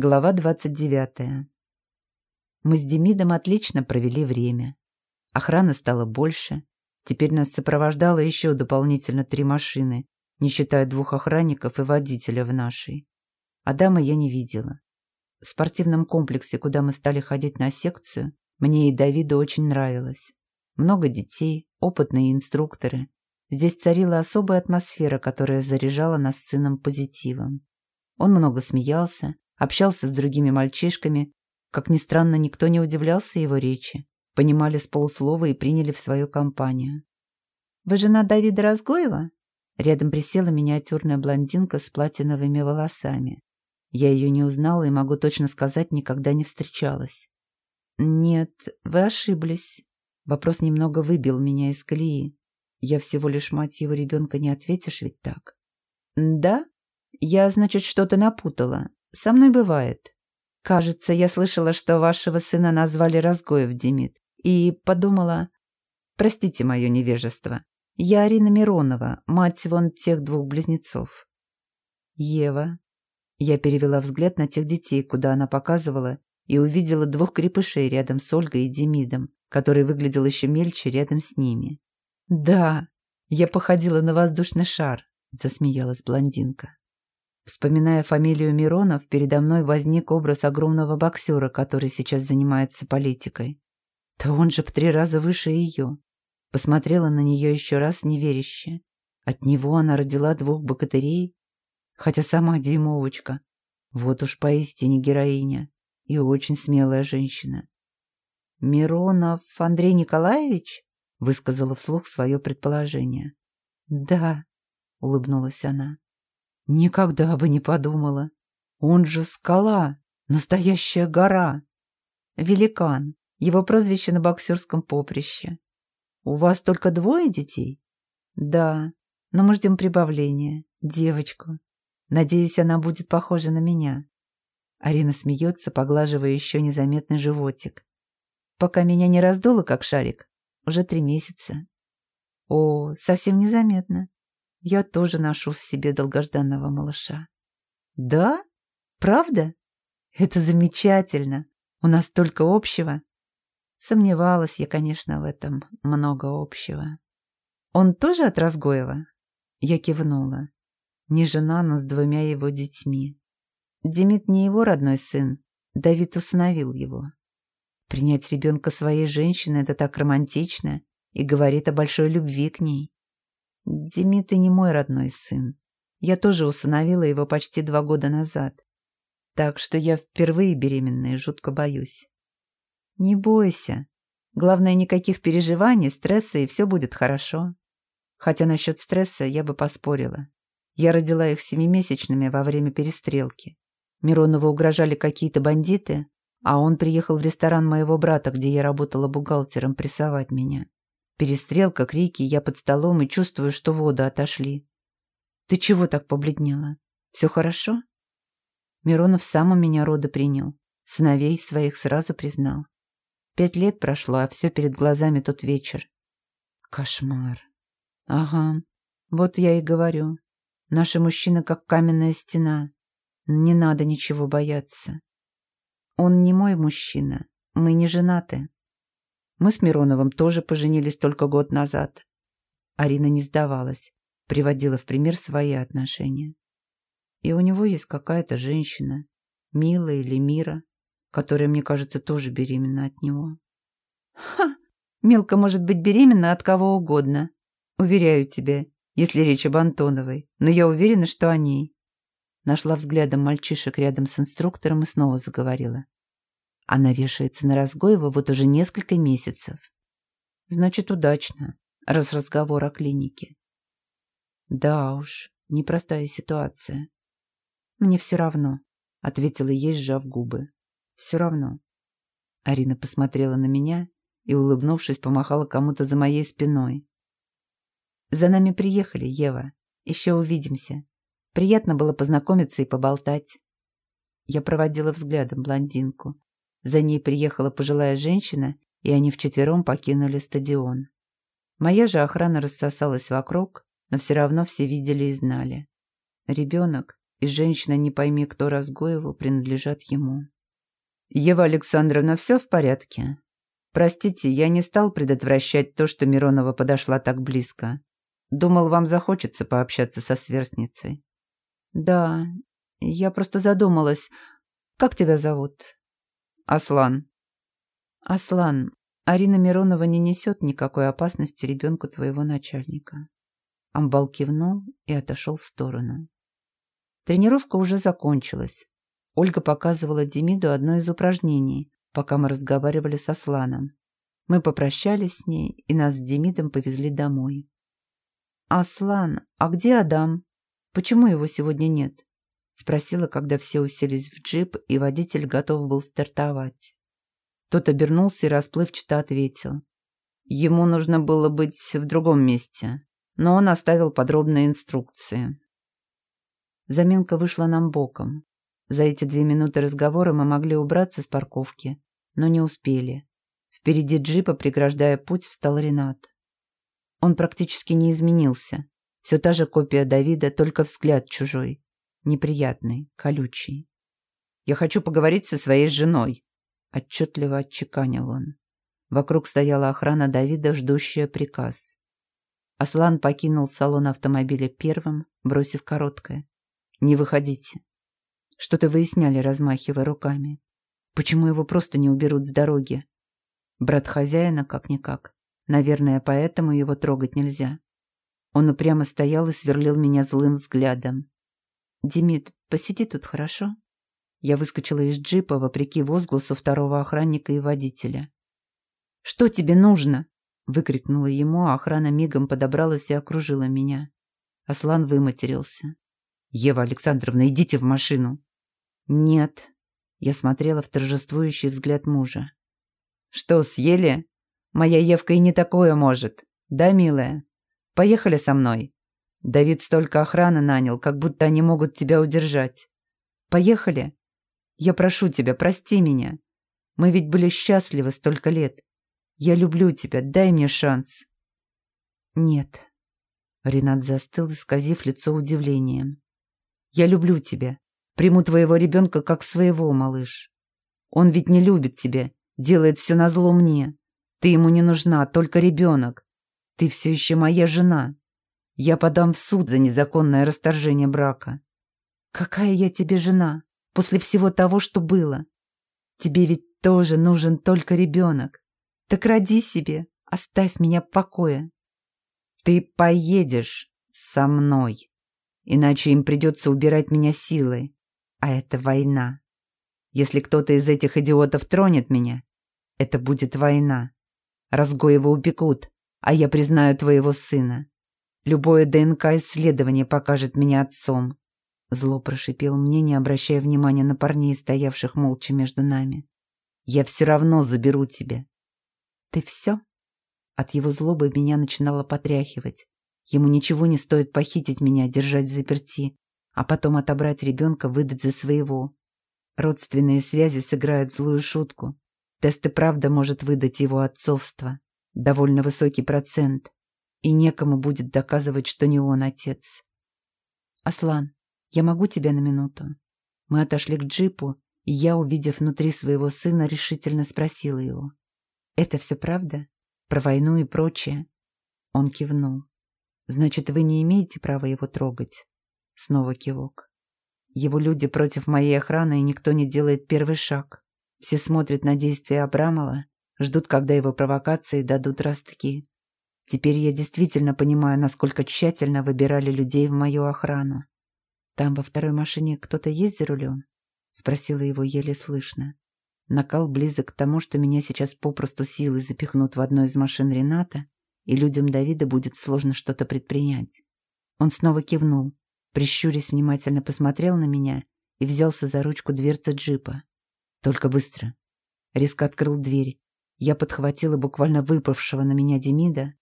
Глава 29. Мы с Демидом отлично провели время. Охраны стало больше. Теперь нас сопровождало еще дополнительно три машины, не считая двух охранников и водителя в нашей. Адама я не видела. В спортивном комплексе, куда мы стали ходить на секцию, мне и Давиду очень нравилось. Много детей, опытные инструкторы. Здесь царила особая атмосфера, которая заряжала нас сыном позитивом. Он много смеялся, общался с другими мальчишками. Как ни странно, никто не удивлялся его речи. Понимали с полуслова и приняли в свою компанию. «Вы жена Давида Разгоева?» Рядом присела миниатюрная блондинка с платиновыми волосами. Я ее не узнала и могу точно сказать, никогда не встречалась. «Нет, вы ошиблись». Вопрос немного выбил меня из колеи. Я всего лишь мать его ребенка, не ответишь ведь так? «Да? Я, значит, что-то напутала. Со мной бывает. Кажется, я слышала, что вашего сына назвали Разгоев Демид. И подумала... Простите мое невежество. Я Арина Миронова, мать вон тех двух близнецов. Ева. Я перевела взгляд на тех детей, куда она показывала, и увидела двух крепышей рядом с Ольгой и Демидом, который выглядел еще мельче рядом с ними. «Да, я походила на воздушный шар», — засмеялась блондинка. Вспоминая фамилию Миронов, передо мной возник образ огромного боксера, который сейчас занимается политикой. Да он же в три раза выше ее. Посмотрела на нее еще раз неверяще. От него она родила двух богатырей, хотя сама дюймовочка. Вот уж поистине героиня и очень смелая женщина. «Миронов Андрей Николаевич?» — высказала вслух свое предположение. «Да», — улыбнулась она. Никогда бы не подумала. Он же скала, настоящая гора. Великан. Его прозвище на боксерском поприще. У вас только двое детей? Да, но мы ждем прибавления. Девочку. Надеюсь, она будет похожа на меня. Арина смеется, поглаживая еще незаметный животик. Пока меня не раздуло, как шарик. Уже три месяца. О, совсем незаметно. Я тоже ношу в себе долгожданного малыша. Да? Правда? Это замечательно. У нас столько общего. Сомневалась я, конечно, в этом. Много общего. Он тоже от Разгоева? Я кивнула. Не жена, но с двумя его детьми. Демид не его родной сын. Давид усыновил его. Принять ребенка своей женщины – это так романтично и говорит о большой любви к ней. Демид и не мой родной сын. Я тоже усыновила его почти два года назад. Так что я впервые беременная и жутко боюсь. Не бойся. Главное, никаких переживаний, стресса, и все будет хорошо. Хотя насчет стресса я бы поспорила. Я родила их семимесячными во время перестрелки. Миронову угрожали какие-то бандиты, а он приехал в ресторан моего брата, где я работала бухгалтером, прессовать меня. Перестрелка, крики, я под столом и чувствую, что воды отошли. Ты чего так побледнела? Все хорошо? Миронов сам у меня роды принял. Сыновей своих сразу признал. Пять лет прошло, а все перед глазами тот вечер. Кошмар. Ага, вот я и говорю. Наши мужчины как каменная стена. Не надо ничего бояться. Он не мой мужчина. Мы не женаты. Мы с Мироновым тоже поженились только год назад. Арина не сдавалась, приводила в пример свои отношения. И у него есть какая-то женщина, Мила или Мира, которая, мне кажется, тоже беременна от него. Ха! Милка может быть беременна от кого угодно. Уверяю тебя, если речь об Антоновой, но я уверена, что о ней. Нашла взглядом мальчишек рядом с инструктором и снова заговорила. Она вешается на Разгоева вот уже несколько месяцев. Значит, удачно, раз разговор о клинике. Да уж, непростая ситуация. Мне все равно, ответила ей, сжав губы. Все равно. Арина посмотрела на меня и, улыбнувшись, помахала кому-то за моей спиной. «За нами приехали, Ева. Еще увидимся. Приятно было познакомиться и поболтать». Я проводила взглядом блондинку, за ней приехала пожилая женщина, и они вчетвером покинули стадион. Моя же охрана рассосалась вокруг, но все равно все видели и знали. Ребенок, и женщина, не пойми кто Разгоеву, принадлежат ему. «Ева Александровна, все в порядке? Простите, я не стал предотвращать то, что Миронова подошла так близко. Думал, вам захочется пообщаться со сверстницей». «Да, я просто задумалась. Как тебя зовут?» «Аслан». «Аслан, Арина Миронова не несет никакой опасности ребенку твоего начальника». Амбал кивнул и отошел в сторону. Тренировка уже закончилась. Ольга показывала Демиду одно из упражнений, пока мы разговаривали со Сланом. Мы попрощались с ней, и нас с Демидом повезли домой. «Аслан, а где Адам? Почему его сегодня нет?» Спросила, когда все уселись в джип, и водитель готов был стартовать. Тот обернулся и расплывчато ответил. Ему нужно было быть в другом месте но он оставил подробные инструкции. Заминка вышла нам боком. За эти две минуты разговора мы могли убраться с парковки, но не успели. Впереди джипа, преграждая путь, встал Ренат. Он практически не изменился. Все та же копия Давида, только взгляд чужой. Неприятный, колючий. «Я хочу поговорить со своей женой», — отчетливо отчеканил он. Вокруг стояла охрана Давида, ждущая приказ. Аслан покинул салон автомобиля первым, бросив короткое. «Не выходите». Что-то выясняли, размахивая руками. Почему его просто не уберут с дороги? Брат хозяина, как-никак. Наверное, поэтому его трогать нельзя. Он упрямо стоял и сверлил меня злым взглядом. «Демид, посиди тут, хорошо?» Я выскочила из джипа, вопреки возгласу второго охранника и водителя. «Что тебе нужно?» Выкрикнула ему, а охрана мигом подобралась и окружила меня. Аслан выматерился. «Ева Александровна, идите в машину!» «Нет». Я смотрела в торжествующий взгляд мужа. «Что, съели? Моя Евка и не такое может. Да, милая? Поехали со мной. Давид столько охраны нанял, как будто они могут тебя удержать. Поехали? Я прошу тебя, прости меня. Мы ведь были счастливы столько лет. Я люблю тебя, дай мне шанс». «Нет». Ренат застыл, исказив лицо удивлением. «Я люблю тебя. Приму твоего ребенка как своего, малыш. Он ведь не любит тебя, делает все назло мне. Ты ему не нужна, только ребенок. Ты все еще моя жена. Я подам в суд за незаконное расторжение брака. Какая я тебе жена, после всего того, что было? Тебе ведь тоже нужен только ребенок. Так роди себе, оставь меня в покое. Ты поедешь со мной, иначе им придется убирать меня силой. А это война. Если кто-то из этих идиотов тронет меня, это будет война. Разгоева упекут, а я признаю твоего сына. Любое ДНК-исследование покажет меня отцом. Зло прошипел мне, не обращая внимания на парней, стоявших молча между нами. Я все равно заберу тебя. «Ты все?» От его злобы меня начинало потряхивать. Ему ничего не стоит похитить меня, держать в заперти, а потом отобрать ребенка, выдать за своего. Родственные связи сыграют злую шутку. Тест и правда может выдать его отцовство. Довольно высокий процент. И некому будет доказывать, что не он отец. «Аслан, я могу тебя на минуту?» Мы отошли к джипу, и я, увидев внутри своего сына, решительно спросила его. «Это все правда? Про войну и прочее?» Он кивнул. «Значит, вы не имеете права его трогать?» Снова кивок. «Его люди против моей охраны, и никто не делает первый шаг. Все смотрят на действия Абрамова, ждут, когда его провокации дадут ростки. Теперь я действительно понимаю, насколько тщательно выбирали людей в мою охрану. Там во второй машине кто-то есть за рулем?» Спросила его еле слышно. Накал близок к тому, что меня сейчас попросту силой запихнут в одну из машин Рената, и людям Давида будет сложно что-то предпринять. Он снова кивнул, прищурясь, внимательно посмотрел на меня и взялся за ручку дверцы джипа. Только быстро. Резко открыл дверь. Я подхватила буквально выпавшего на меня Демида.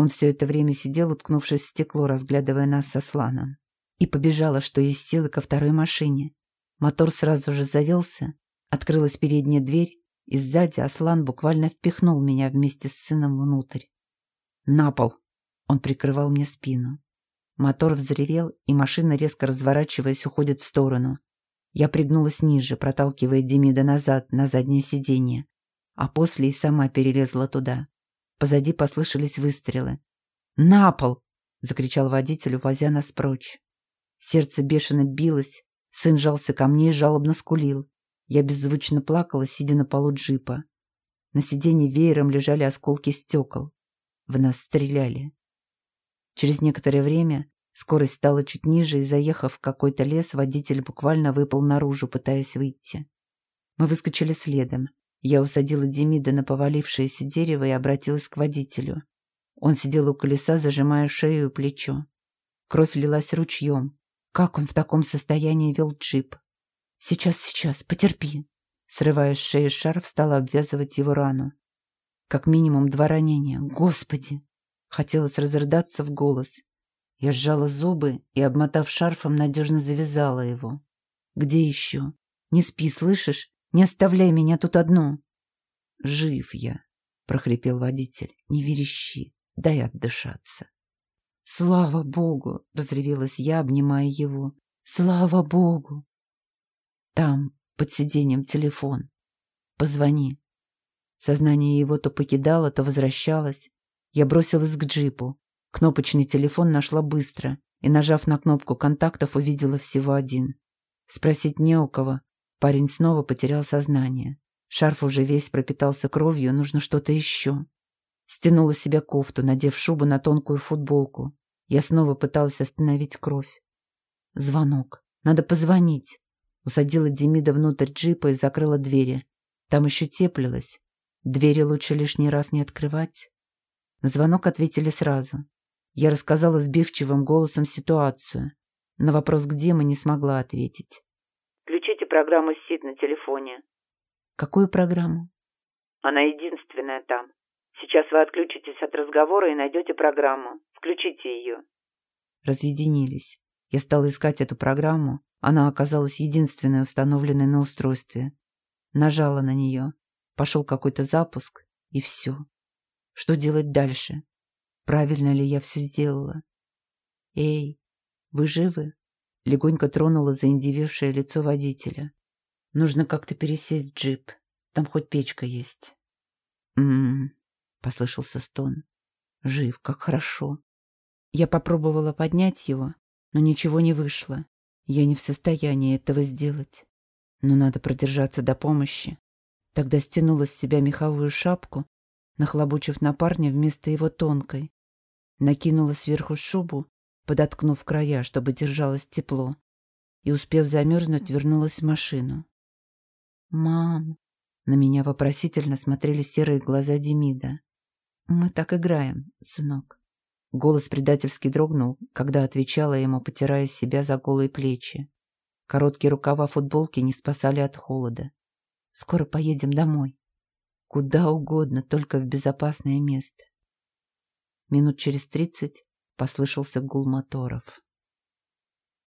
Он все это время сидел, уткнувшись в стекло, разглядывая нас со Сланом. И побежала, что есть силы, ко второй машине. Мотор сразу же завелся, Открылась передняя дверь, и сзади Аслан буквально впихнул меня вместе с сыном внутрь. «На пол!» Он прикрывал мне спину. Мотор взревел, и машина, резко разворачиваясь, уходит в сторону. Я пригнулась ниже, проталкивая Демида назад, на заднее сиденье. А после и сама перелезла туда. Позади послышались выстрелы. «На пол!» — закричал водитель, увозя нас прочь. Сердце бешено билось, сын жался ко мне и жалобно скулил. Я беззвучно плакала, сидя на полу джипа. На сиденье веером лежали осколки стекол. В нас стреляли. Через некоторое время скорость стала чуть ниже, и, заехав в какой-то лес, водитель буквально выпал наружу, пытаясь выйти. Мы выскочили следом. Я усадила Демида на повалившееся дерево и обратилась к водителю. Он сидел у колеса, зажимая шею и плечо. Кровь лилась ручьем. Как он в таком состоянии вел джип? «Сейчас, сейчас, потерпи!» Срывая с шеи шарф, стала обвязывать его рану. Как минимум два ранения. Господи! Хотелось разрыдаться в голос. Я сжала зубы и, обмотав шарфом, надежно завязала его. «Где еще? Не спи, слышишь? Не оставляй меня тут одну!» «Жив я!» — прохрипел водитель. «Не верещи, дай отдышаться!» «Слава Богу!» — разревелась я, обнимая его. «Слава Богу!» «Там, под сиденьем, телефон. Позвони». Сознание его то покидало, то возвращалось. Я бросилась к джипу. Кнопочный телефон нашла быстро и, нажав на кнопку контактов, увидела всего один. Спросить не у кого. Парень снова потерял сознание. Шарф уже весь пропитался кровью, нужно что-то еще. Стянула себе кофту, надев шубу на тонкую футболку. Я снова пыталась остановить кровь. Звонок. Надо позвонить. Усадила Демида внутрь джипа и закрыла двери. Там еще теплилось. Двери лучше лишний раз не открывать. На звонок ответили сразу. Я рассказала сбивчивым голосом ситуацию. На вопрос «где» мы не смогла ответить. «Включите программу СИД на телефоне». «Какую программу?» «Она единственная там. Сейчас вы отключитесь от разговора и найдете программу. Включите ее». Разъединились. Я стала искать эту программу. Она оказалась единственной установленной на устройстве. Нажала на нее. Пошел какой-то запуск, и все. Что делать дальше? Правильно ли я все сделала? «Эй, вы живы?» Легонько тронула заиндевевшее лицо водителя. «Нужно как-то пересесть в джип. Там хоть печка есть». «М-м-м», послышался стон. «Жив, как хорошо». Я попробовала поднять его, но ничего не вышло. Я не в состоянии этого сделать. Но надо продержаться до помощи. Тогда стянула с себя меховую шапку нахлобучив на парня вместо его тонкой. Накинула сверху шубу, подоткнув края, чтобы держалось тепло, и, успев замерзнуть, вернулась в машину. «Мам!» На меня вопросительно смотрели серые глаза Демида. «Мы так играем, сынок». Голос предательски дрогнул, когда отвечала ему, потирая себя за голые плечи. Короткие рукава футболки не спасали от холода. «Скоро поедем домой». Куда угодно, только в безопасное место. Минут через тридцать послышался гул моторов.